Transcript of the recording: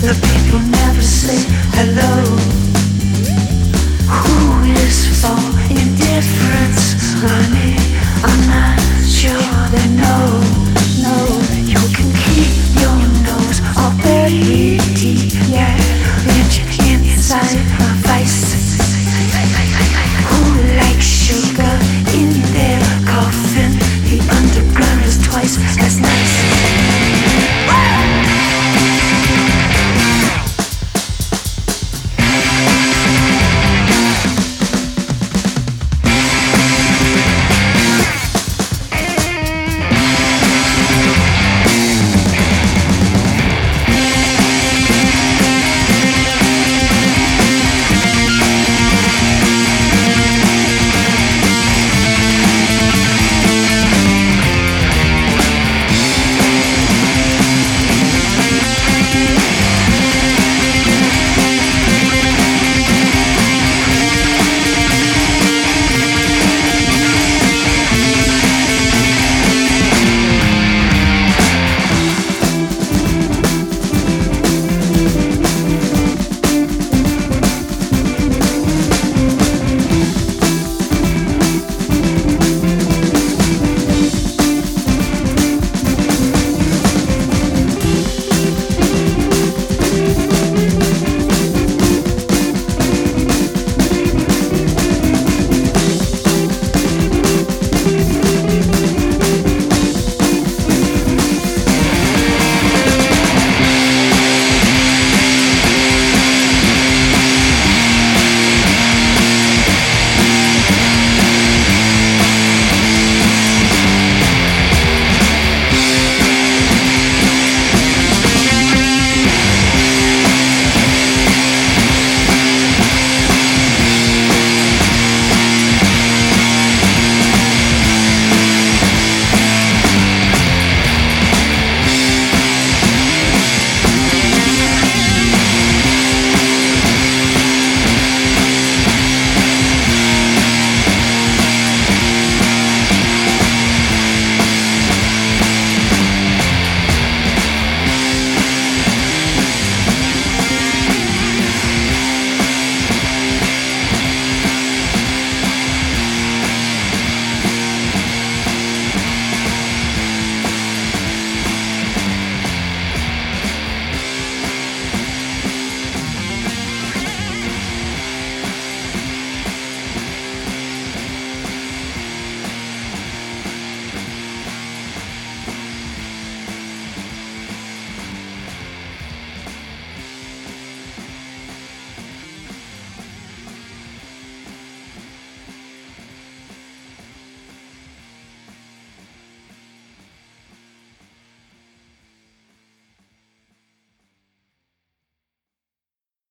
The people never say hello. Who is for indifference? Honey, I'm not sure